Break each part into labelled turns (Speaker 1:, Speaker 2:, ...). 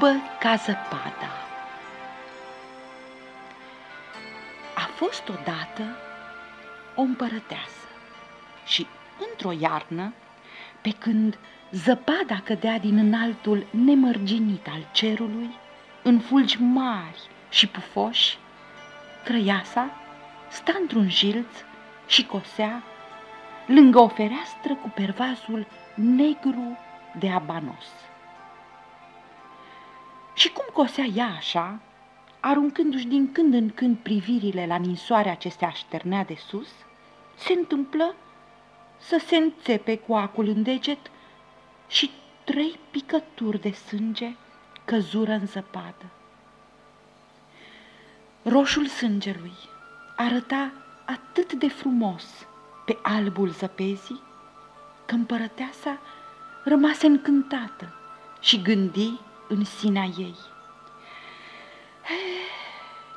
Speaker 1: albă ca zăpada. A fost odată o împărăteasă și într-o iarnă, pe când zăpada cădea din înaltul nemărginit al cerului, în fulgi mari și pufoși, trăiasa sta într-un jilț și cosea lângă o fereastră cu pervasul negru de abanos. Și cum cosea ea așa, aruncându-și din când în când privirile la ninsoarea ce se așternea de sus, se întâmplă să se înțepe cu acul în deget și trei picături de sânge căzură în zăpadă. Roșul sângelui arăta atât de frumos pe albul zăpezii că împărăteasa rămase încântată și gândi în sinea ei.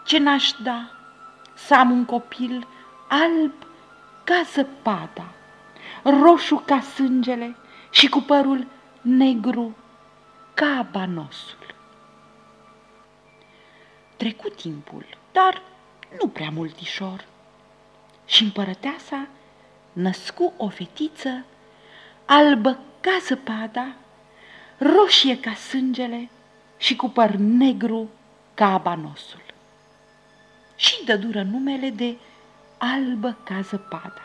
Speaker 1: Ce n-aș da să am un copil alb ca zăpada, roșu ca sângele și cu părul negru ca banosul. Trecu timpul, dar nu prea multișor, și împărăteasa născu o fetiță albă ca zăpada, roșie ca sângele și cu păr negru ca abanosul. Și dă dură numele de albă ca zăpada.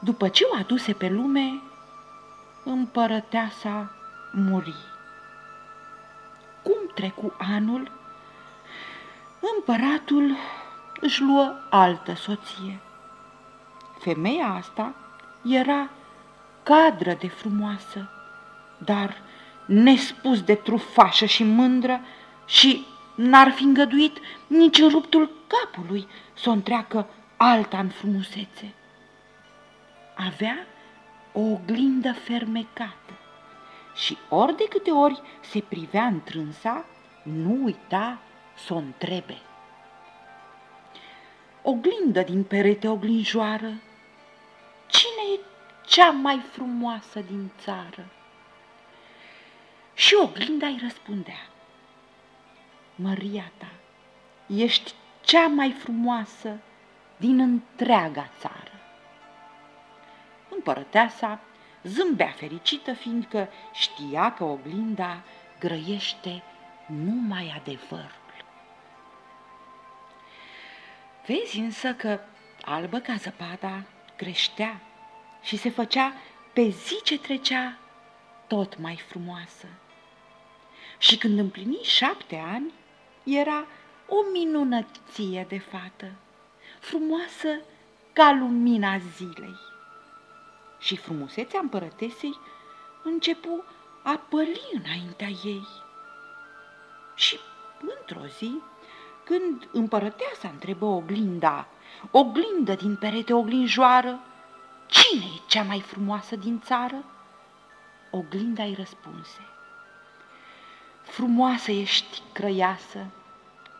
Speaker 1: După ce o aduse pe lume, împărăteasa muri. Cum trecu anul, împăratul își luă altă soție. Femeia asta era cadră de frumoasă, dar nespus de trufașă și mândră și n-ar fi îngăduit nici în ruptul capului să o întreacă alta în frumusețe. Avea o oglindă fermecată și ori de câte ori se privea întrânsa, nu uita să o întrebe. Oglindă din perete oglinjoară, cine e cea mai frumoasă din țară? Și oglinda îi răspundea, Măria ta, ești cea mai frumoasă din întreaga țară. Împărăteasa zâmbea fericită, fiindcă știa că oglinda grăiește numai adevărul. Vezi însă că albă ca zăpada creștea și se făcea pe zi ce trecea tot mai frumoasă. Și când împlini șapte ani, era o minunăție de fată, frumoasă ca lumina zilei. Și frumusețea împărătesei începu a păli înaintea ei. Și într-o zi, când împărăteasa întrebă oglinda, oglindă din perete oglinjoară, cine e cea mai frumoasă din țară? Oglinda îi răspunse, frumoasă ești crăiasă,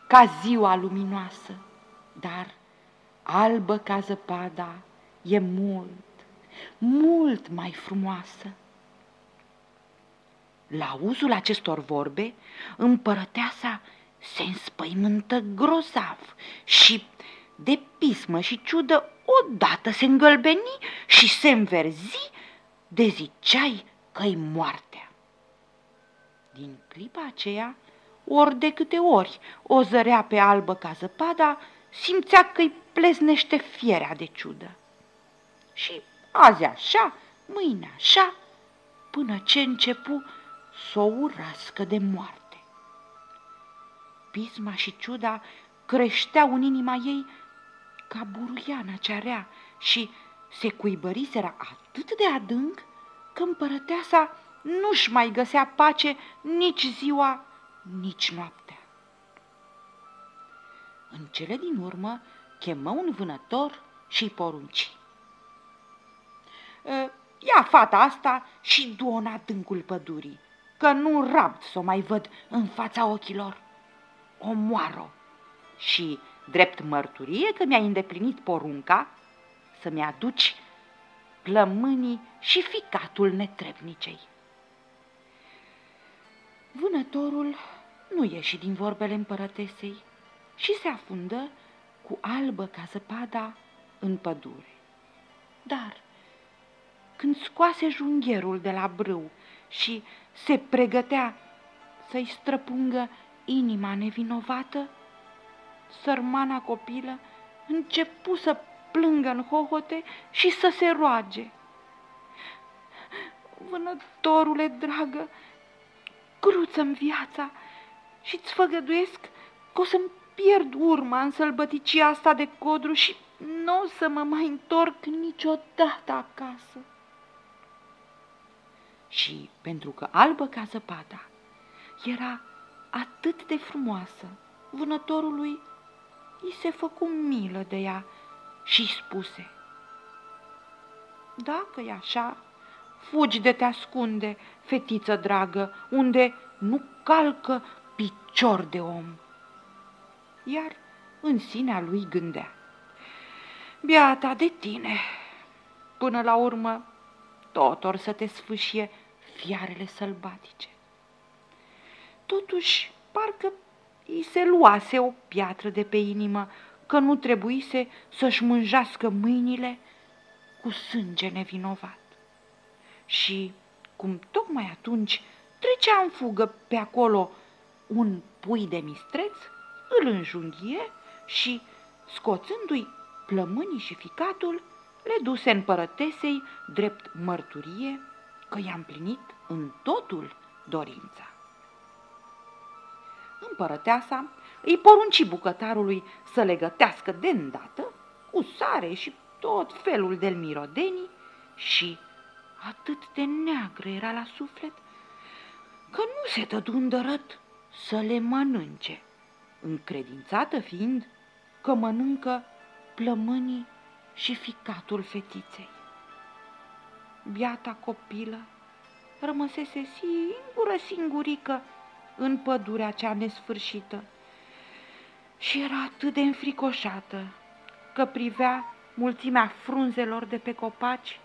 Speaker 1: ca ziua luminoasă, dar albă ca zăpada e mult, mult mai frumoasă. La uzul acestor vorbe, împărăteasa se înspăimântă grozav și, de pismă și ciudă, odată se îngălbeni și se înverzi de ziceai că-i moartea. Din clipa aceea, ori de câte ori o zărea pe albă ca zăpada, simțea că-i pleznește fierea de ciudă. Și azi așa, mâine așa, până ce începu să o urască de moarte. Pisma și ciuda creșteau în inima ei ca buruiana cea rea și se cuibăriseră atât de adânc că împărăteasa nu-și mai găsea pace nici ziua, nici noaptea. În cele din urmă chemă un vânător și-i porunci. Ă, ia fata asta și du-o în adâncul pădurii, că nu rabd să o mai văd în fața ochilor. Omoară și, drept mărturie că mi-ai îndeplinit porunca, să-mi aduci plămânii și ficatul netrebnicei. Vânătorul nu ieși din vorbele împărătesei și se afundă cu albă ca zăpada în pădure. Dar când scoase jungherul de la brâu și se pregătea să-i străpungă inima nevinovată, sărmana copilă începu să plângă în hohote și să se roage. Vânătorule dragă, cruță-mi viața și-ți făgăduiesc că o să-mi pierd urma în sălbăticia asta de codru și nu o să mă mai întorc niciodată acasă. Și pentru că albă ca zăpada era atât de frumoasă, vânătorului i se făcu milă de ea și spuse, Dacă e așa, fugi de te ascunde, fetiță dragă, unde nu calcă picior de om. Iar în sinea lui gândea, Biata de tine, până la urmă tot or să te sfâșie fiarele sălbatice. Totuși, parcă îi se luase o piatră de pe inimă, că nu trebuise să-și mânjească mâinile cu sânge nevinovat. Și, cum tocmai atunci trecea în fugă pe acolo un pui de mistreț, îl înjunghie și, scoțându-i plămânii și ficatul, le duse împărătesei drept mărturie că i-a împlinit în totul dorința. Împărăteasa îi porunci bucătarului să le gătească de îndată, cu sare și tot felul de mirodenii și atât de neagră era la suflet că nu se dădu îndărăt să le mănânce, încredințată fiind că mănâncă plămânii și ficatul fetiței. Biata copilă rămăsese singură singurică în pădurea cea nesfârșită și era atât de înfricoșată că privea mulțimea frunzelor de pe copaci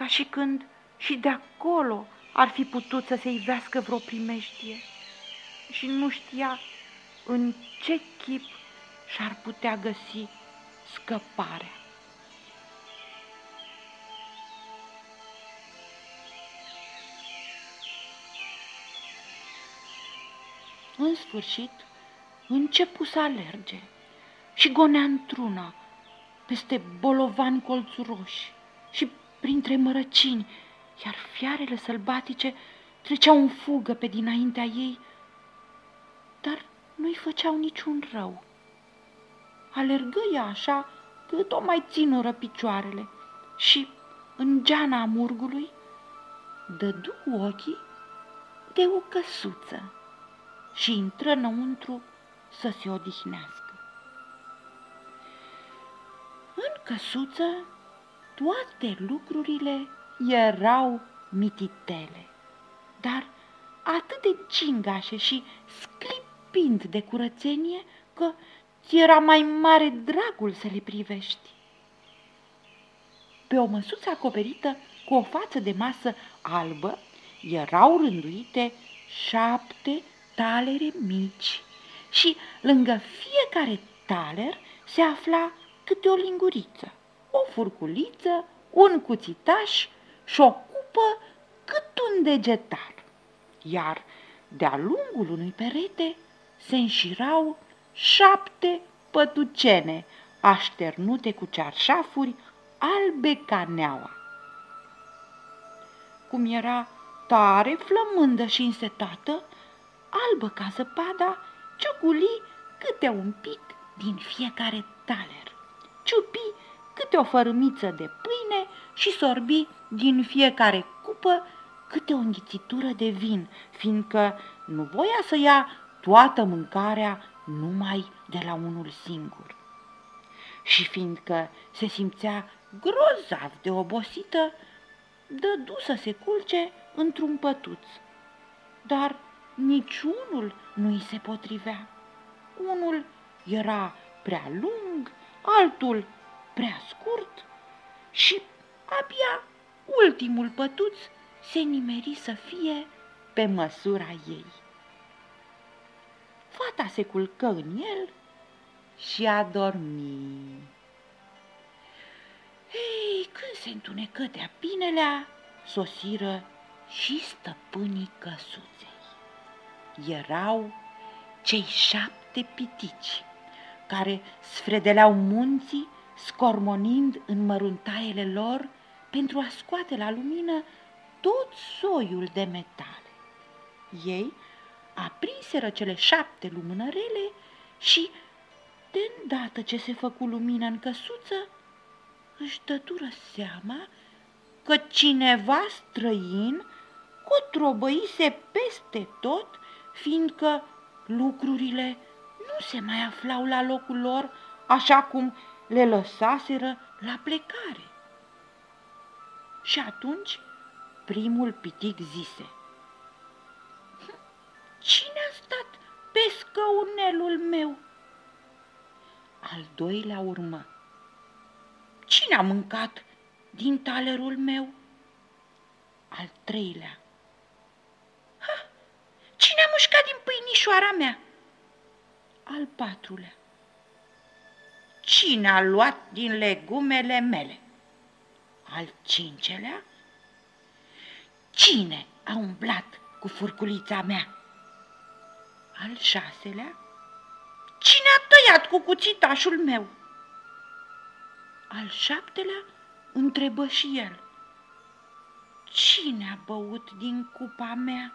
Speaker 1: ca și când și de acolo ar fi putut să se ivească vreo primejdie și nu știa în ce chip și-ar putea găsi scăparea. În sfârșit, începu să alerge și gonea într-una peste bolovani colțuroși și printre mărăcini, iar fiarele sălbatice treceau în fugă pe dinaintea ei, dar nu-i făceau niciun rău. Alergă ea așa cât o mai ținură picioarele și, în geana amurgului, dădu ochii de o căsuță și intră înăuntru să se odihnească. În căsuță toate lucrurile erau mititele, dar atât de cingașe și sclipind de curățenie că ți era mai mare dragul să le privești. Pe o măsuță acoperită cu o față de masă albă erau rânduite șapte talere mici și lângă fiecare taler se afla câte o linguriță, o furculiță, un cuțitaș și o cupă cât un degetar. Iar de-a lungul unui perete se înșirau șapte pătucene așternute cu cearșafuri albe ca neaua. Cum era tare flămândă și însetată, albă ca zăpada, cioculi câte un pic din fiecare taler. Ciupi câte o fărâmiță de pâine și sorbi din fiecare cupă câte o înghițitură de vin, fiindcă nu voia să ia toată mâncarea numai de la unul singur. Și fiindcă se simțea grozav de obosită, dădu să se culce într-un pătuț. Dar niciunul nu îi se potrivea. Unul era prea lung, altul prea scurt și abia ultimul pătuț se nimeri să fie pe măsura ei. fata se culcă în el și a dormit. Ei, când se întunecă de-a binelea, sosiră și stăpânii căsuței. Erau cei șapte pitici care sfredeleau munții, scormonind în măruntaiele lor pentru a scoate la lumină tot soiul de metale. Ei aprinseră cele șapte lumânărele și, de îndată ce se făcu lumină în căsuță, își dătură seama că cineva străin cotrobăise peste tot, fiindcă lucrurile nu se mai aflau la locul lor așa cum le lăsaseră la plecare. Și atunci primul pitic zise, Cine a stat pe scăunelul meu? Al doilea urmă, Cine a mâncat din talerul meu? Al treilea, ha, Cine a mușcat din pâinișoara mea? Al patrulea, Cine a luat din legumele mele? Al cincelea, Cine a umblat cu furculița mea? Al șaselea, Cine a tăiat cu cuțitașul meu? Al șaptelea întrebă și el, Cine a băut din cupa mea?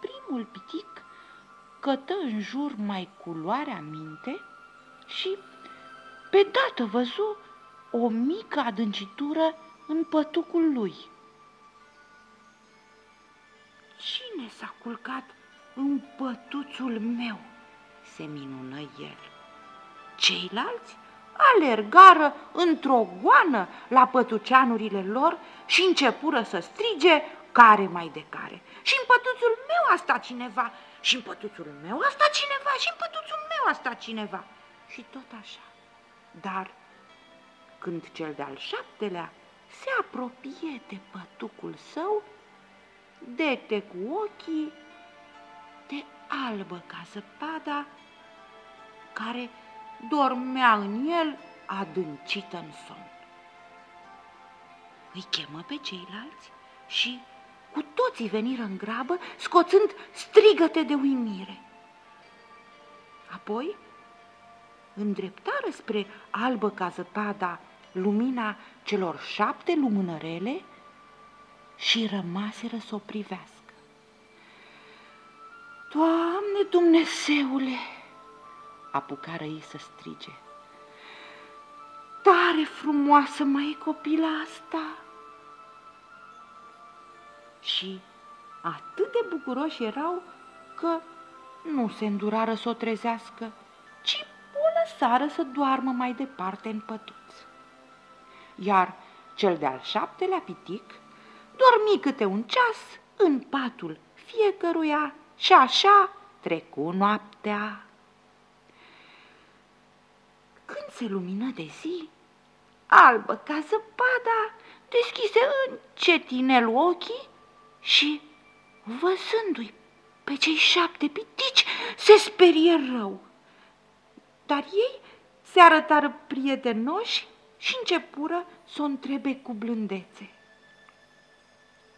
Speaker 1: Primul pitic cătă în jur mai culoarea minte și pe dată văzu o mică adâncitură în pătucul lui. Cine s-a culcat în pătuțul meu? se minună el. Ceilalți alergară într-o goană la pătuceanurile lor și începură să strige care mai de care. Și în pătuțul meu a stat cineva, și în pătuțul meu a stat cineva, și în pătuțul meu a stat cineva. Și tot așa. Dar când cel de-al șaptelea se apropie de pătucul său, dete cu ochii de albă ca zăpada care dormea în el adâncită în somn. Îi chemă pe ceilalți și cu toții veniră în grabă, scoțând strigăte de uimire. Apoi îndreptară spre albă ca zăpada lumina celor șapte lumânărele și rămaseră să o privească. Doamne Dumnezeule, apucară ei să strige, tare frumoasă mai e copila asta! Și atât de bucuroși erau că nu se îndurară să o trezească, ci o lăsară să doarmă mai departe în pătuț. Iar cel de-al șaptelea pitic dormi câte un ceas în patul fiecăruia și așa trecu noaptea. Când se lumină de zi, albă ca zăpada, deschise încetinel ochii și, văzându-i pe cei șapte pitici, se sperie rău. Dar ei se arătară prietenoși și începură să o întrebe cu blândețe.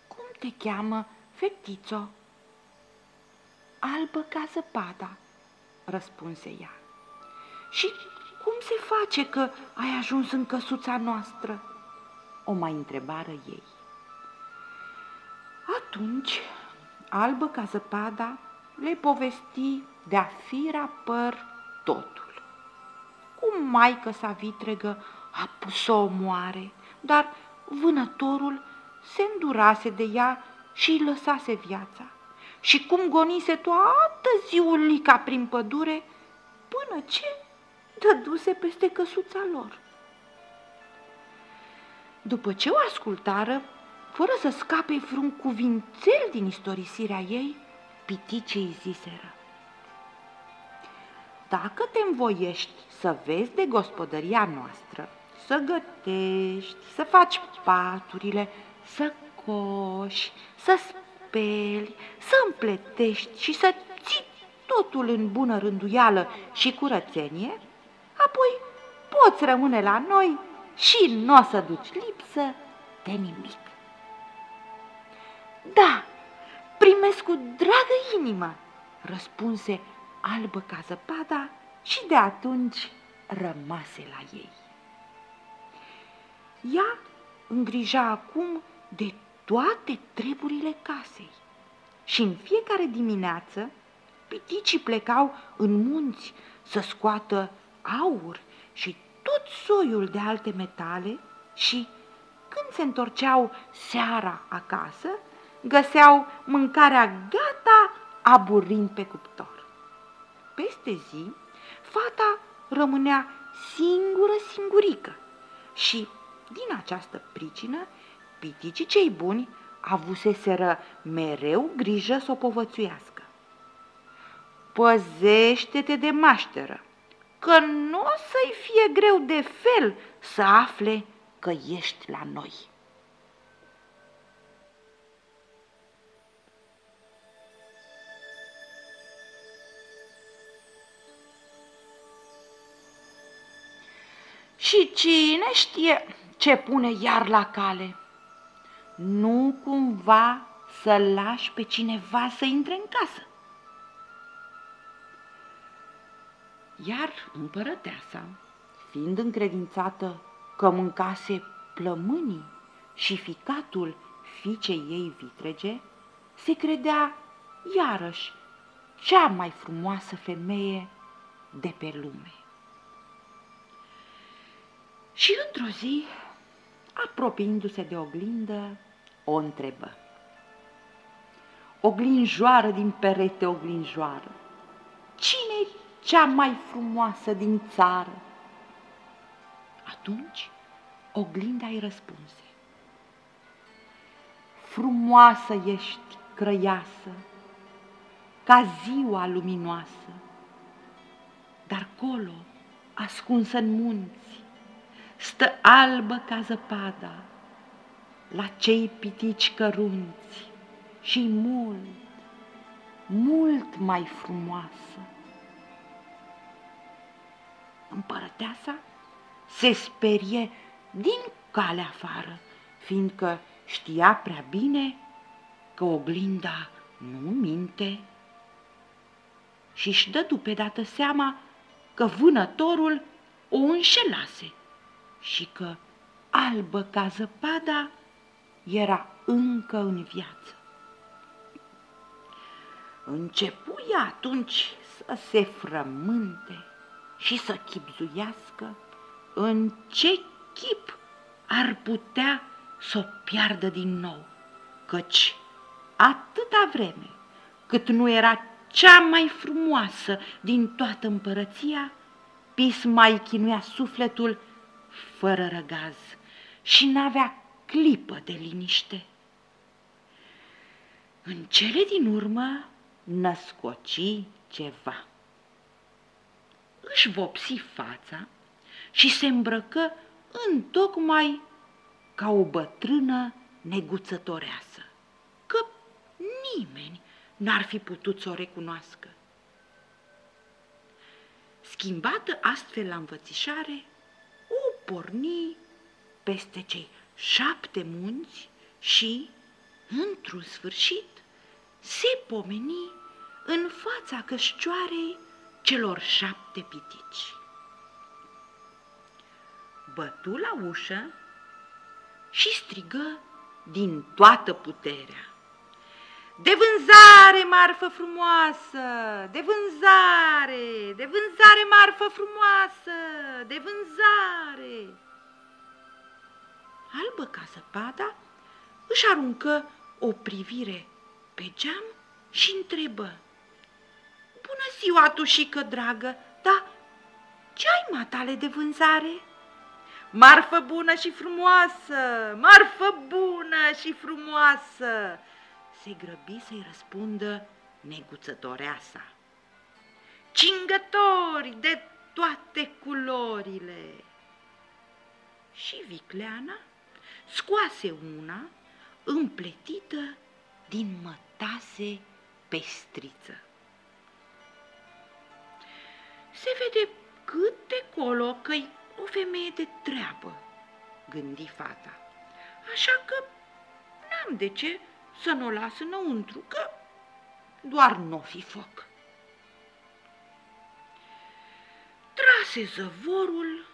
Speaker 1: Cum te cheamă, fetițo? Albă ca zăpada, răspunse ea. Și cum se face că ai ajuns în căsuța noastră? O mai întrebară ei. Atunci, albă ca zăpada, le povesti de-a fi rapăr totul. Cum maică sa vitregă a pus să o moare, dar vânătorul se îndurase de ea și îi lăsase viața. Și cum gonise toată ziulica prin pădure, până ce dăduse peste căsuța lor. După ce o ascultară, fără să scape vreun cuvințel din istorisirea ei, piticii ziseră. Dacă te învoiești să vezi de gospodăria noastră, să gătești, să faci paturile, să coși, să speli, să împletești și să ții totul în bună rânduială și curățenie, apoi poți rămâne la noi și nu o să duci lipsă de nimic. Da, primesc cu dragă inimă, răspunse albă ca zăpada și de atunci rămase la ei. Ea îngrija acum de toate treburile casei și în fiecare dimineață piticii plecau în munți să scoată aur și tot soiul de alte metale și, când se întorceau seara acasă, găseau mâncarea gata aburind pe cuptor. Peste zi, fata rămânea singură singurică și, din această pricină, piticii cei buni avuseseră mereu grijă să o povățuiască. Păzește-te de mașteră, că nu o să-i fie greu de fel să afle că ești la noi. Și cine știe ce pune iar la cale? Nu cumva să lași pe cineva să intre în casă. Iar împărăteasa, fiind încredințată că mâncase plămânii și ficatul fiicei ei vitrege, se credea iarăși cea mai frumoasă femeie de pe lume. Și într-o zi, apropiindu-se de oglindă, o întrebă. Oglinjoară din perete, oglinjoară, cine cea mai frumoasă din țară? Atunci oglinda îi răspunse. Frumoasă ești, crăiasă, ca ziua luminoasă, dar colo, ascunsă în munți, stă albă ca zăpada, la cei pitici cărunți și mult, mult mai frumoasă. Împărăteasa se sperie din calea afară, fiindcă știa prea bine că oglinda nu minte și își dădu pe dată seama că vânătorul o înșelase și că albă ca zăpada era încă în viață. Începu ea atunci să se frământe și să chipzuiască în ce chip ar putea să o piardă din nou, căci atâta vreme cât nu era cea mai frumoasă din toată împărăția, Pis mai chinuia sufletul fără răgaz și n-avea clipă de liniște. În cele din urmă născoci ceva. Își vopsi fața și se îmbrăcă în tocmai ca o bătrână neguțătoreasă, că nimeni n-ar fi putut să o recunoască. Schimbată astfel la învățișare, o porni peste cei șapte munți și, într-un sfârșit, se pomeni în fața cășcioarei celor șapte pitici. Bătu la ușă și strigă din toată puterea. De vânzare, marfă frumoasă! De vânzare! De vânzare, marfă frumoasă! De vânzare! Albă ca zăpada își aruncă o privire pe geam și întrebă. Bună ziua, tușică dragă, da, ce ai matale de vânzare? Marfă bună și frumoasă, marfă bună și frumoasă, se grăbi să-i răspundă neguțătoreasa. Cingători de toate culorile. Și vicleana scoase una împletită din mătase pestriță. Se vede cât de colo că-i o femeie de treabă, gândi fata. Așa că n-am de ce să nu o las înăuntru, că doar nu fi foc. Trase zăvorul,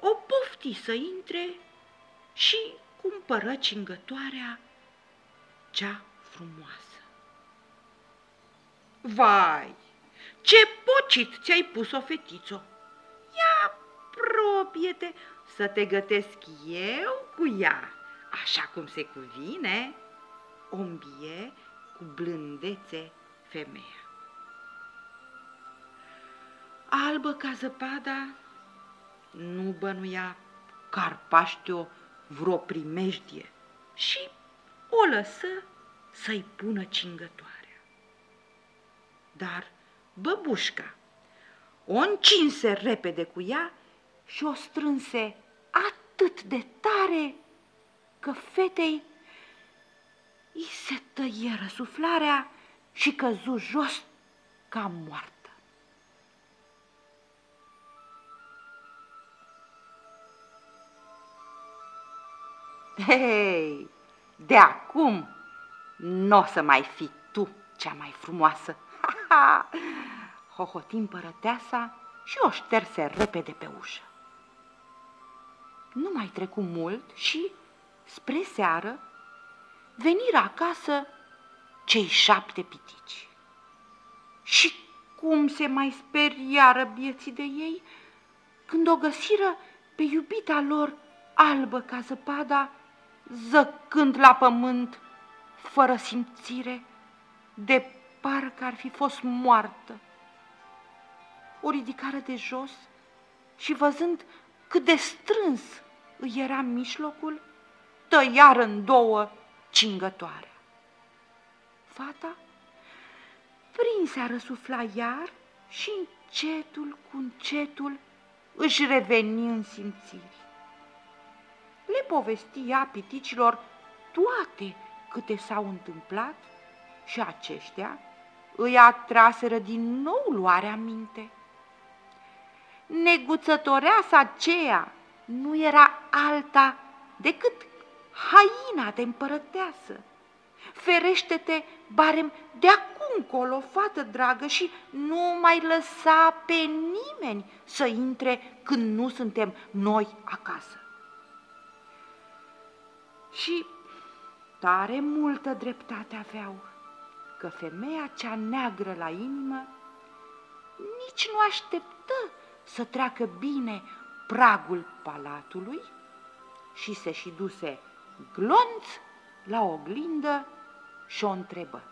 Speaker 1: o pofti să intre și cumpără cingătoarea cea frumoasă. Vai, ce pocit ți-ai pus-o, fetițo! Ia, propie-te să te gătesc eu cu ea, așa cum se cuvine, o îmbie cu blândețe femeia. Albă ca zăpada, nu bănuia Carpaștiu vreo primejdie și o lăsă să-i pună cingătoarea. Dar băbușca o încinse repede cu ea și o strânse atât de tare că fetei i se tăie răsuflarea și căzu jos ca moartă. Hei, de acum nu o să mai fii tu cea mai frumoasă. Ha, ha! Hohotim împărăteasa și o șterse repede pe ușă. Nu mai trecu mult și, spre seară, veniră acasă cei șapte pitici. Și cum se mai speriară bieții de ei când o găsiră pe iubita lor albă ca zăpada, zăcând la pământ, fără simțire, de parcă ar fi fost moartă. O ridicară de jos și văzând cât de strâns îi era mijlocul, tăiară în două cingătoarea. Fata prinse a răsufla iar și încetul cu încetul își reveni în simțiri. Le povestia piticilor toate câte s-au întâmplat și aceștia îi atraseră din nou luarea minte. Neguțătoreasa aceea nu era alta decât haina de împărăteasă. Ferește-te, barem, de acum colo, fată dragă, și nu mai lăsa pe nimeni să intre când nu suntem noi acasă. Și tare multă dreptate aveau că femeia cea neagră la inimă nici nu așteptă să treacă bine pragul palatului și se și duse glonț la oglindă și o întrebă.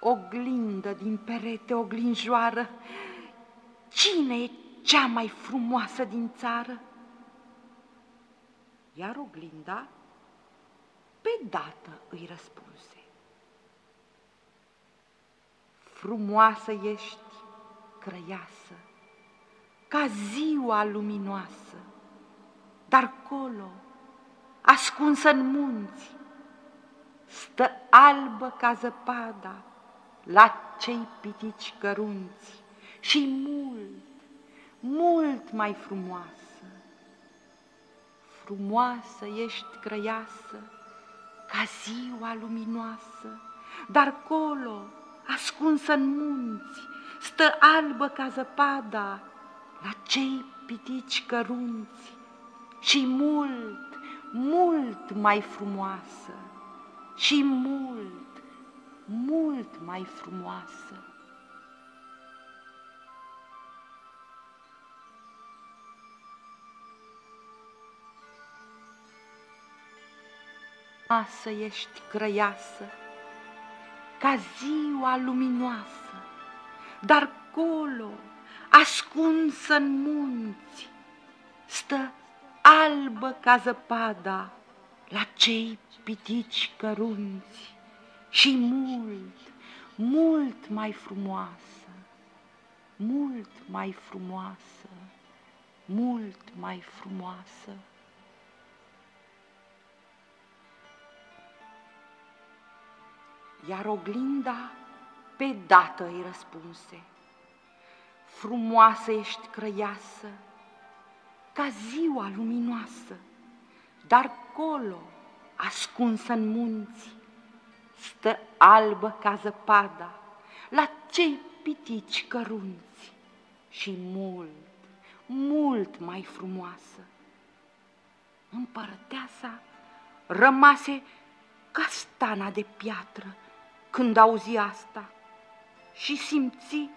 Speaker 1: Oglindă din perete, oglinjoară, cine e cea mai frumoasă din țară? Iar oglinda pe dată îi răspunse. Frumoasă ești, crăiasă, ca ziua luminoasă, dar colo, ascunsă în munți, stă albă ca zăpada la cei pitici cărunți și mult, mult mai frumoasă. Frumoasă ești crăiasă, ca ziua luminoasă, dar colo, ascunsă în munți, stă albă ca zăpada la cei pitici cărunți și mult, mult mai frumoasă și mult, mult mai frumoasă. Asă ești crăiasă, ca ziua luminoasă, dar colo, ascunsă în munți, stă albă ca zăpada la cei pitici cărunți și mult, mult mai frumoasă, mult mai frumoasă, mult mai frumoasă. Iar oglinda pe pe dată îi răspunse, frumoasă ești crăiasă, ca ziua luminoasă, dar colo, ascunsă în munți, stă albă ca zăpada, la cei pitici cărunți și mult, mult mai frumoasă. Împărăteasa rămase ca stana de piatră când auzi asta și simți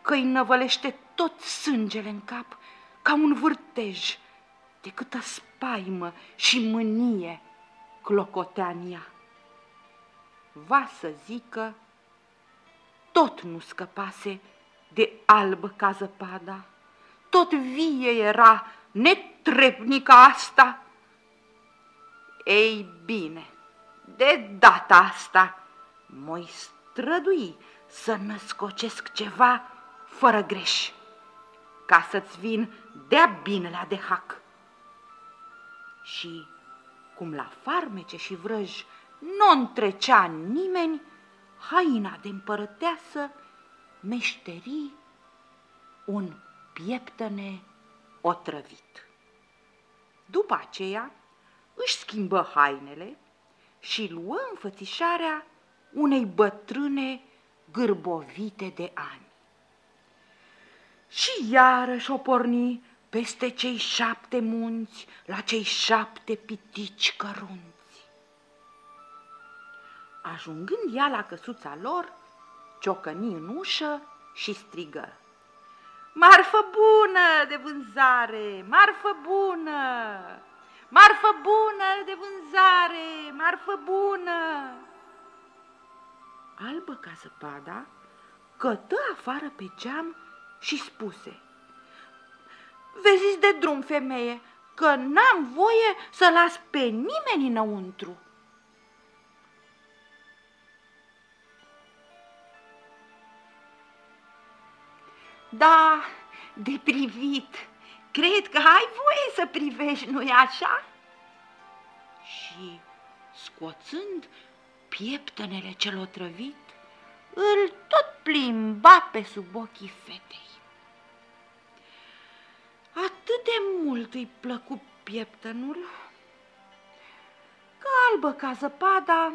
Speaker 1: că îi năvălește tot sângele în cap ca un vârtej de câtă spaimă și mânie clocotea în ea. Va să zică, tot nu scăpase de albă ca zăpada, tot vie era netrepnica asta. Ei bine, de data asta mă strădui să născocesc ceva fără greș, ca să-ți vin de-a binelea de hac. Și cum la farmece și vrăj nu întrecea nimeni, haina de împărăteasă meșterii un pieptăne otrăvit. După aceea își schimbă hainele și luă înfățișarea unei bătrâne gârbovite de ani. Și iarăși o porni peste cei șapte munți, la cei șapte pitici cărunți. Ajungând ea la căsuța lor, ciocăni în ușă și strigă. Marfă bună de vânzare, marfă bună, marfă bună de vânzare, marfă bună. Albă ca zăpada, cătă afară pe geam și spuse – Vezi de drum, femeie, că n-am voie să las pe nimeni înăuntru. Da, de privit, cred că ai voie să privești, nu-i așa? Și, scoțând pieptănele cel otrăvit, îl tot plimba pe sub ochii fetei. Atât de mult îi plăcu pieptănul, că albă ca zăpada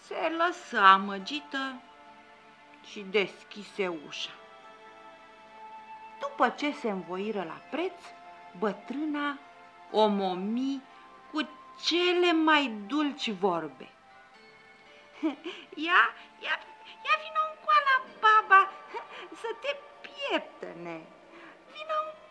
Speaker 1: se lăsă amăgită și deschise ușa. După ce se învoiră la preț, bătrâna o momi cu cele mai dulci vorbe. Ia, ia, ia vină un baba să te pieptăne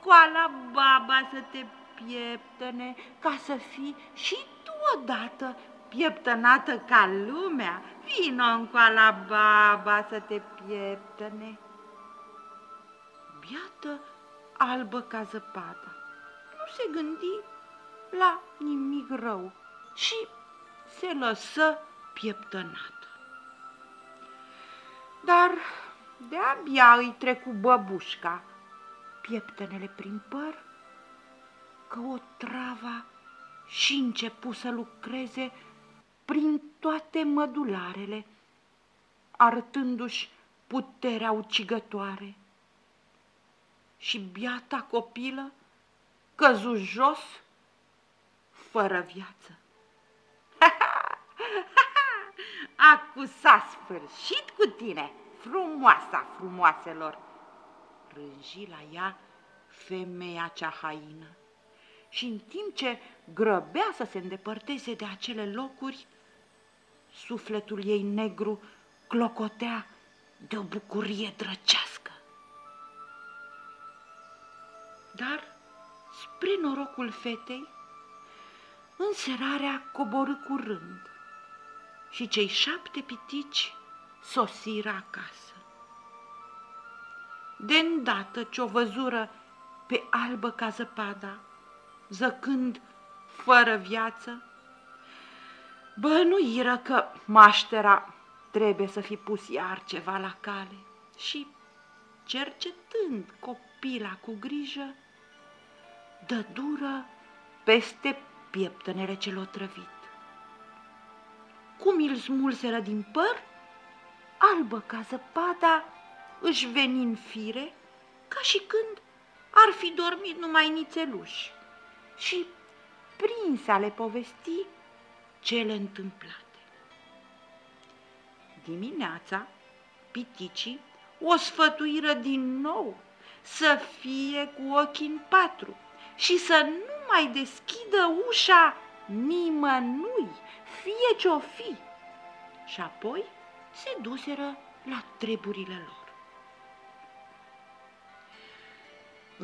Speaker 1: coala baba să te pieptăne, ca să fii și tu odată pieptănată ca lumea. Vino în coala baba să te pieptăne. Biată albă ca zăpada, nu se gândi la nimic rău și se lăsă pieptănată. Dar de-abia îi trecu băbușca, pieptănele prin păr, că o trava și începu să lucreze prin toate mădularele, arătându-și puterea ucigătoare. Și biata copilă căzu jos fără viață. Acu s-a sfârșit cu tine, frumoasa frumoaselor! Rânji la ea femeia cea haină. Și în timp ce grăbea să se îndepărteze de acele locuri, sufletul ei negru clocotea de o bucurie drăcească. Dar, spre norocul fetei, înserarea coborâ curând și cei șapte pitici sosiră acasă. De îndată ce-o văzură pe albă ca zăpada, zăcând fără viață, bănuiră că maștera trebuie să fi pus iar ceva la cale și, cercetând copila cu grijă, dă dură peste pieptănele cel otrăvit. Cum îl smulseră din păr, albă ca zăpada, își veni în fire, ca și când ar fi dormit numai nițeluși și prinse ale povesti cele întâmplate. Dimineața, piticii o sfătuiră din nou să fie cu ochii în patru și să nu mai deschidă ușa nimănui, fie ce-o fi. Și apoi se duseră la treburile lor.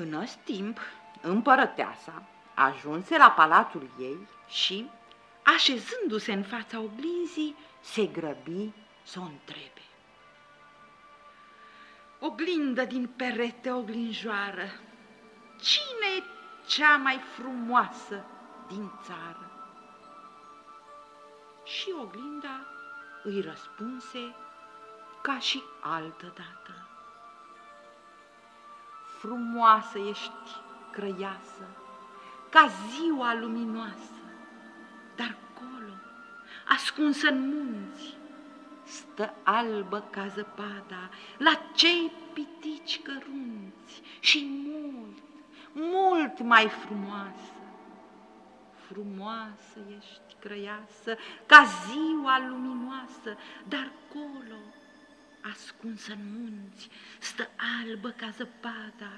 Speaker 1: În ăst timp, împărăteasa ajunse la palatul ei și, așezându-se în fața oglinzii, se grăbi să o întrebe. Oglindă din perete oglinjoară, cine e cea mai frumoasă din țară? Și oglinda îi răspunse ca și altă dată. Frumoasă ești, crăiasă, ca ziua luminoasă, dar colo, ascunsă în munți, stă albă ca zăpada la cei pitici cărunți și mult, mult mai frumoasă. Frumoasă ești, crăiasă, ca ziua luminoasă, dar colo, ascunsă în munți, stă albă ca zăpada,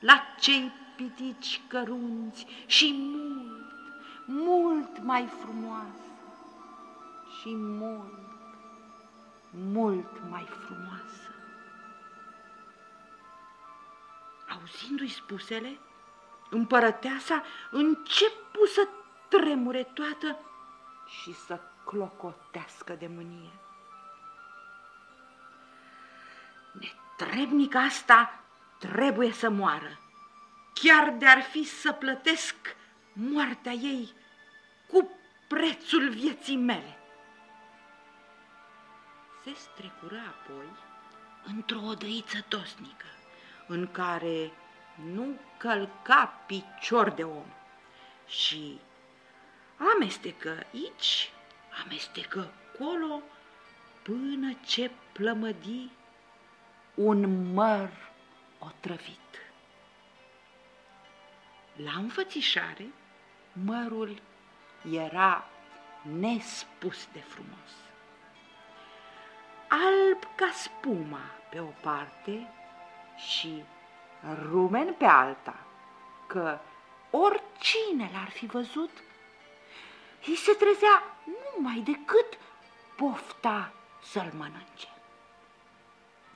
Speaker 1: la cei pitici cărunți și mult, mult mai frumoasă și mult, mult mai frumoasă. Auzindu-i spusele, împărăteasa începu să tremure toată și să clocotească de mânie. Netrebnica asta trebuie să moară, chiar de-ar fi să plătesc moartea ei cu prețul vieții mele. Se strecură apoi într-o odăiță tosnică, în care nu călca picior de om și amestecă aici, amestecă acolo, până ce plămădi un măr otrăvit. La înfățișare, mărul era nespus de frumos. Alb ca spuma pe o parte și rumen pe alta, că oricine l-ar fi văzut, îi se trezea numai decât pofta să-l mănânce.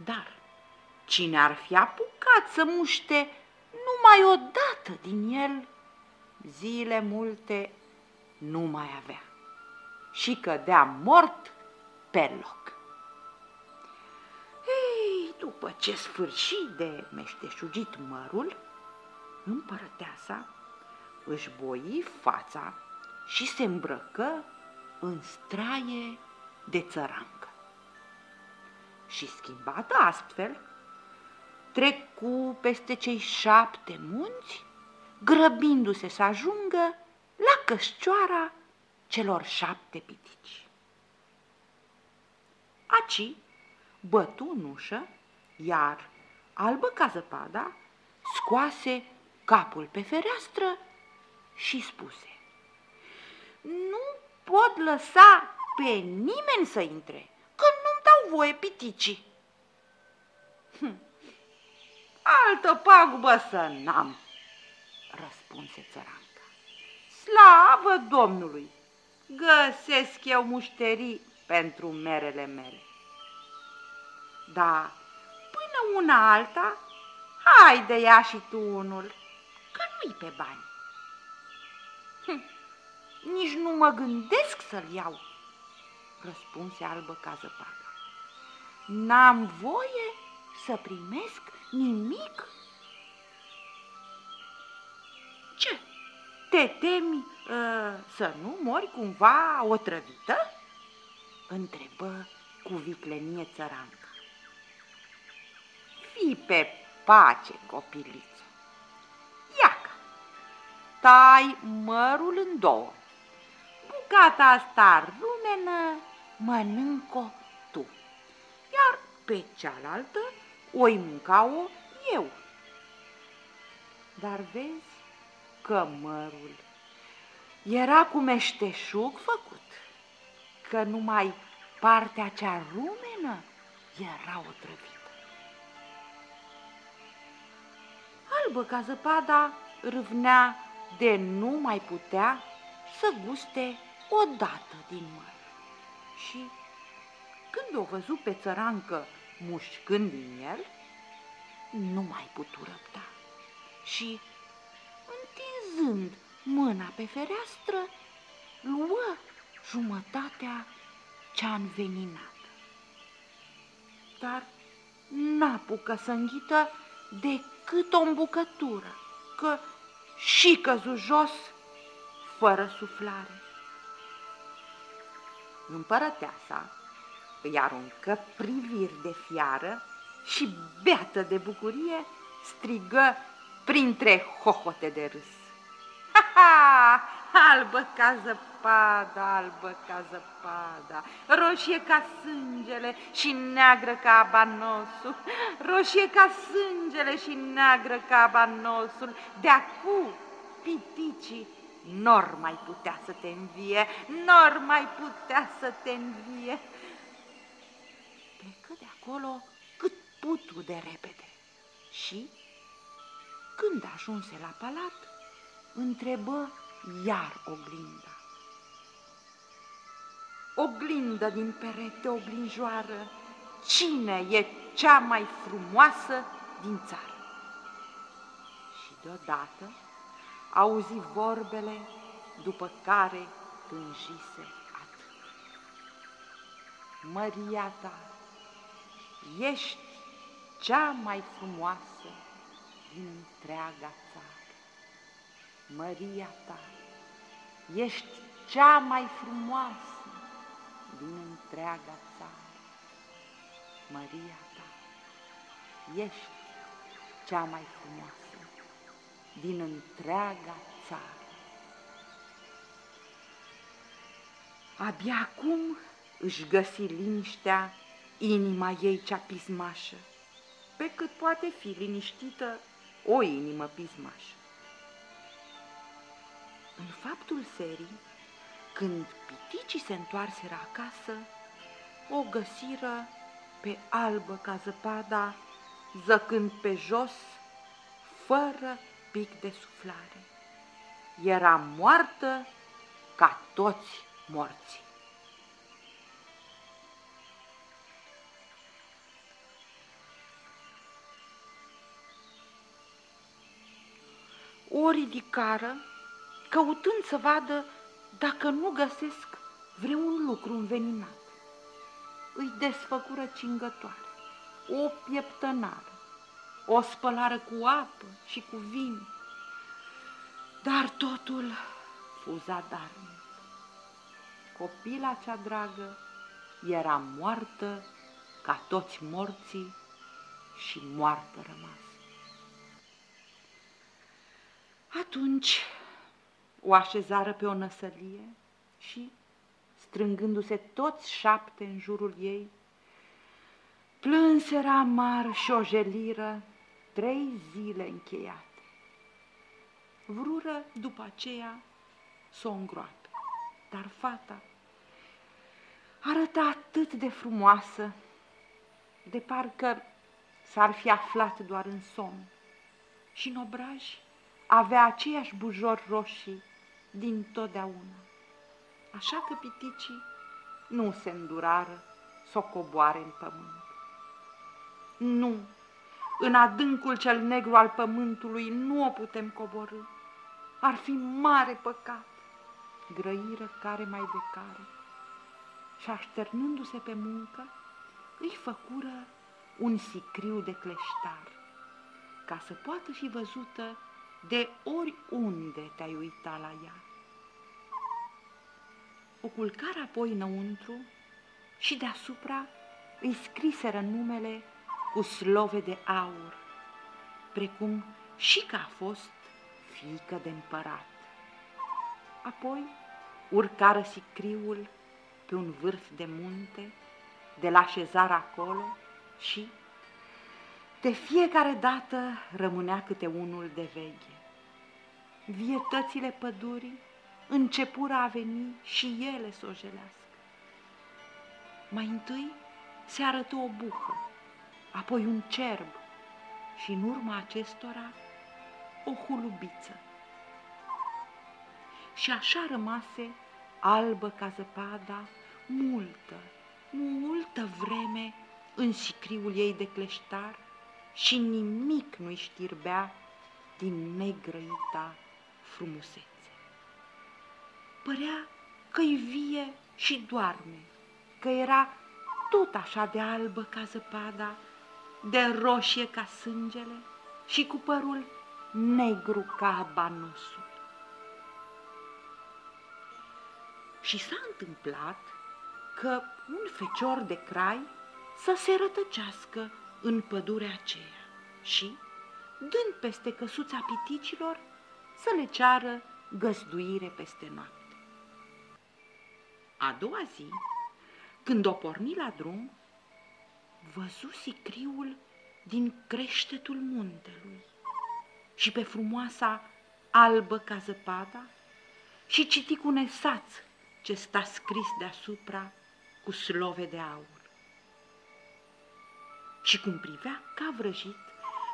Speaker 1: Dar cine ar fi apucat să muște numai o dată din el, zile multe nu mai avea și cădea mort pe loc. Ei, după ce sfârși de meșteșugit mărul, împărăteasa își boi fața și se îmbrăcă în straie de țărancă. Și schimbată astfel, trecu peste cei șapte munți, grăbindu-se să ajungă la cășcioara celor șapte pitici. Aci bătu în ușă, iar albă ca zăpada scoase capul pe fereastră și spuse Nu pot lăsa pe nimeni să intre, că nu-mi dau voie piticii. Hm. Altă pagubă să n-am, răspunse țăranca. Slavă Domnului! Găsesc eu mușterii pentru merele mele. Da, până una alta, haide ia și tu unul, că nu-i pe bani. Hm, nici nu mă gândesc să-l iau, răspunse albă ca zăpada. N-am voie să primesc nimic? Ce? Te temi uh, să nu mori cumva otrăvită? Întrebă cu viclenie țăranca. Fii pe pace, copiliță. Iaca, tai mărul în două. Bucata asta rumenă mănânc-o tu, pe cealaltă o-i mânca-o eu. Dar vezi că mărul era cu meșteșug făcut, că numai partea cea rumenă era otrăvită. Albă ca zăpada râvnea de nu mai putea să guste o dată din măr. Și când o văzut pe țărancă mușcând din el, nu mai putu răbda. Și, întinzând mâna pe fereastră, luă jumătatea cea înveninată. Dar n-apucă să înghită decât o îmbucătură, că și căzu jos fără suflare. Împărăteasa îi aruncă priviri de fiară și, beată de bucurie, strigă printre hohote de râs. Ha, ha! Albă ca zăpada, albă ca zăpada, roșie ca sângele și neagră ca abanosul, roșie ca sângele și neagră ca abanosul, de acu piticii nor mai putea să te învie, nor mai putea să te învie. Plecă de acolo cât putu de repede și, când ajunse la palat, întrebă iar oglinda. Oglindă din perete, oglinjoară, cine e cea mai frumoasă din țară? Și deodată auzi vorbele după care tânjise atât. Măria ta, ești cea mai frumoasă din întreaga țară. Măria ta, ești cea mai frumoasă din întreaga țară. Măria ta, ești cea mai frumoasă din întreaga țară. Abia acum își găsi liniștea inima ei cea pismașă, pe cât poate fi liniștită o inimă pismașă. În faptul serii, când piticii se întoarseră acasă, o găsiră pe albă ca zăpada, zăcând pe jos, fără pic de suflare. Era moartă ca toți morții. O ridicară, căutând să vadă dacă nu găsesc vreun lucru înveninat. Îi desfăcură cingătoare, o pieptănară, o spălară cu apă și cu vin, dar totul fu zadarnic. Copila cea dragă era moartă ca toți morții și moartă rămas. Atunci o așezară pe o năsălie și, strângându-se toți șapte în jurul ei, plânseră amar și o jeliră trei zile încheiate. Vrură după aceea să o îngroape, dar fata arăta atât de frumoasă, de parcă s-ar fi aflat doar în somn și în obraj avea aceiași bujori roșii din totdeauna. Așa că piticii nu se îndurară să o coboare în pământ. Nu în adâncul cel negru al pământului nu o putem coborâ. Ar fi mare păcat, grăiră care mai de care. Și așternându-se pe muncă, îi făcură un sicriu de cleștar, ca să poată fi văzută de oriunde te-ai uita la ea. O culcară apoi înăuntru și deasupra îi scriseră numele cu slove de aur, precum și că a fost fiică de împărat. Apoi urcară sicriul pe un vârf de munte, de la așezar acolo Și de fiecare dată rămânea câte unul de veche. Vietățile pădurii începură a veni și ele să o jelească. Mai întâi se arătă o buhă, apoi un cerb și în urma acestora o hulubiță. Și așa rămase albă ca zăpada, multă, multă vreme în sicriul ei de cleștar și nimic nu-i știrbea din negrăita frumusețe. Părea că-i vie și doarme, că era tot așa de albă ca zăpada, de roșie ca sângele și cu părul negru ca abanosul. Și s-a întâmplat că un fecior de crai să se rătăcească în pădurea aceea și, dând peste căsuța piticilor, să le ceară găzduire peste noapte. A doua zi, când o porni la drum, văzu sicriul din creștetul muntelui și pe frumoasa albă ca zăpada și citi cu nesaț ce sta scris deasupra cu slove de aur. Și cum privea ca vrăjit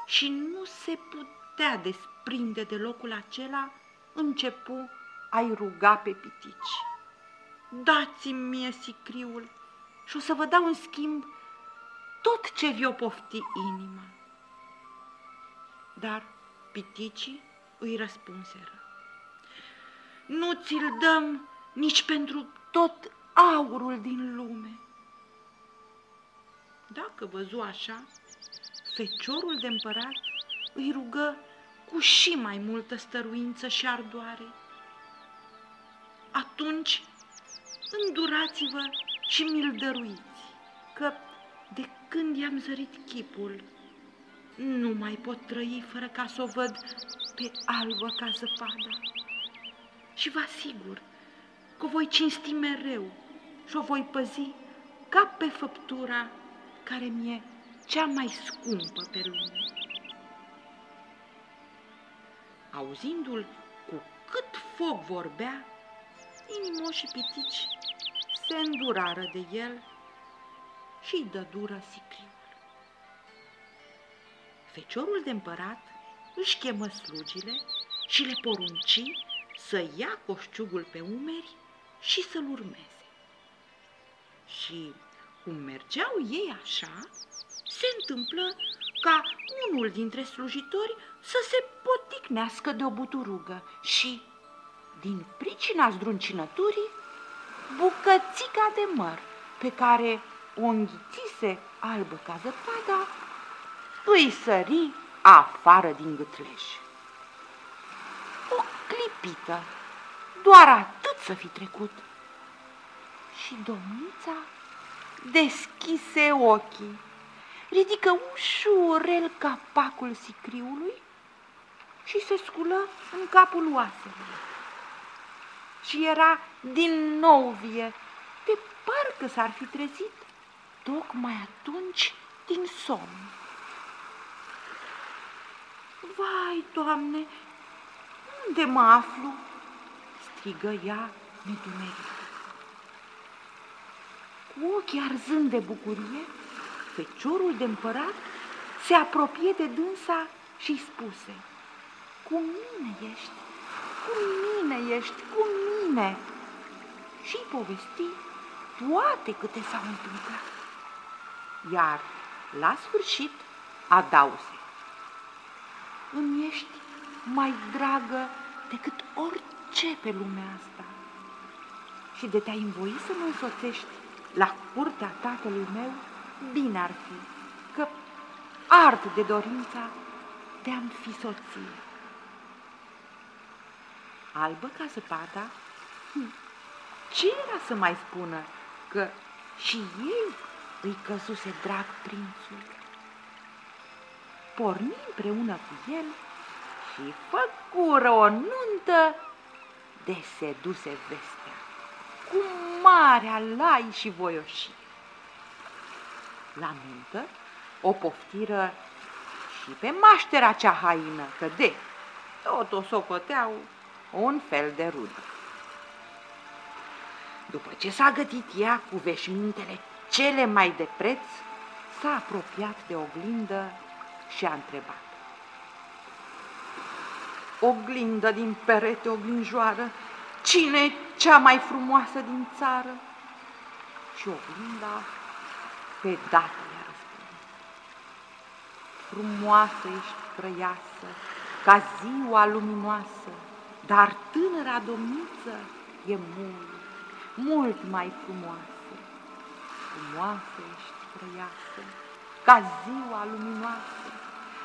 Speaker 1: și nu se putea desprinde de locul acela, începu a-i ruga pe pitici. Dați-mi mie sicriul și o să vă dau în schimb tot ce vi-o pofti inima. Dar piticii îi răspunseră. Nu ți-l dăm nici pentru tot aurul din lume. Dacă văzu așa, feciorul de împărat îi rugă cu și mai multă stăruință și ardoare. Atunci îndurați-vă și mi-l dăruiți, că de când i-am zărit chipul, nu mai pot trăi fără ca să o văd pe albă ca zăpada. Și vă asigur că o voi cinsti mereu și o voi păzi ca pe făptura care mi-e cea mai scumpă pe lume. Auzindu-l cu cât foc vorbea, inimoși pitici se îndurară de el și îi dă dură sicriul. Feciorul de împărat își chemă slugile și le porunci să ia coșciugul pe umeri și să-l urmeze. Și cum mergeau ei așa, se întâmplă ca unul dintre slujitori să se poticnească de o buturugă și, din pricina zdruncinăturii, bucățica de măr pe care o înghițise albă ca zăpada, îi sări afară din gâtleș. O clipită, doar atât să fi trecut. Și domnița deschise ochii, ridică ușurel capacul sicriului și se sculă în capul oaselor. Și era din nou vie, de parcă s-ar fi trezit tocmai atunci din somn. Vai, Doamne, unde mă aflu? strigă ea nedumerit. Cu ochii arzând de bucurie, feciorul de împărat se apropie de dânsa și îi spuse, Cu mine ești, cu mine ești, cu mine! Și povesti toate câte s-au întâmplat. Iar la sfârșit adause, Îmi ești mai dragă decât orice pe lumea asta. Și de te-ai învoi să mă însoțești la curtea tatălui meu, bine ar fi, că ard de dorința de a-mi fi soție. Albă ca zăpada, hm, ce era să mai spună că și ei îi căzuse drag prințul? Porni împreună cu el și făcură o nuntă de seduse vestea cu mare alai și voioșie. La nuntă o poftiră și pe maștera cea haină, că de tot o socoteau un fel de rudă. După ce s-a gătit ea cu veșmintele cele mai de preț, s-a apropiat de oglindă și a întrebat. Oglindă din perete oglinjoară, cine e cea mai frumoasă din țară? Și oglinda pe dată i-a răspuns. Frumoasă ești frăiasă, ca ziua luminoasă, dar tânăra domniță e mult, mult mai frumoasă. Frumoasă ești frăiasă, ca ziua luminoasă,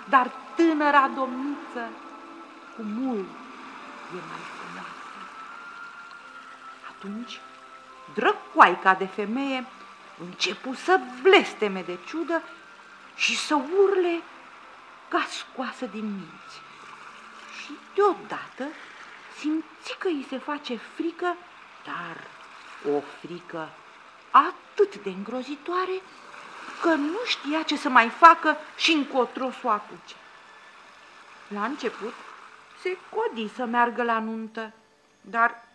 Speaker 1: dar tânăra domniță cu mult e mai frumoasă. Atunci, drăcoaica de femeie începu să blesteme de ciudă și să urle ca scoasă din minți. Și deodată simți că îi se face frică, dar o frică atât de îngrozitoare că nu știa ce să mai facă și încotro să o apuce. La început se codi să meargă la nuntă, dar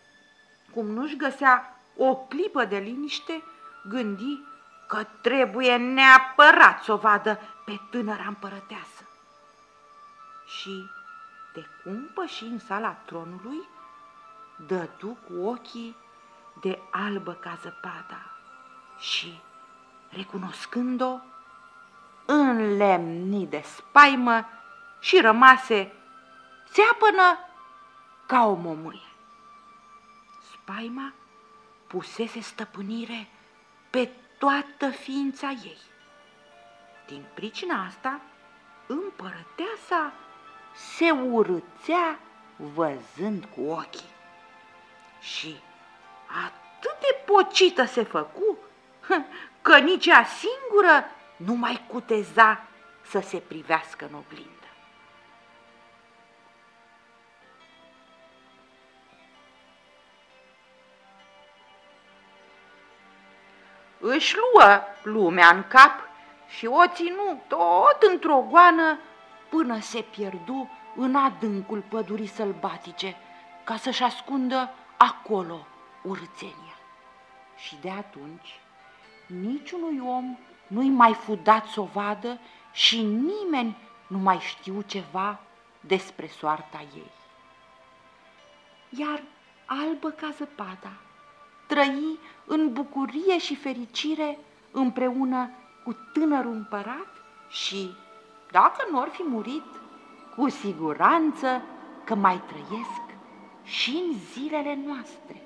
Speaker 1: cum nu-și găsea o clipă de liniște, gândi că trebuie neapărat să o vadă pe tânăra împărăteasă. Și de cum păși în sala tronului, dădu cu ochii de albă ca zăpada și, recunoscând-o, înlemni de spaimă și rămase țeapănă ca o momuie. Spaima pusese stăpânire pe toată ființa ei. Din pricina asta, împărăteasa se urâțea văzând cu ochii. Și atât de pocită se făcu, că nici ea singură nu mai cuteza să se privească în oglindă. Își luă lumea în cap și o ținu tot într-o goană până se pierdu în adâncul pădurii sălbatice ca să-și ascundă acolo urțenia. Și de atunci niciunui om nu-i mai fu dat să o vadă și nimeni nu mai știu ceva despre soarta ei. Iar albă ca zăpada, trăi în bucurie și fericire împreună cu tânărul împărat și, dacă nu ar fi murit, cu siguranță că mai trăiesc și în zilele noastre.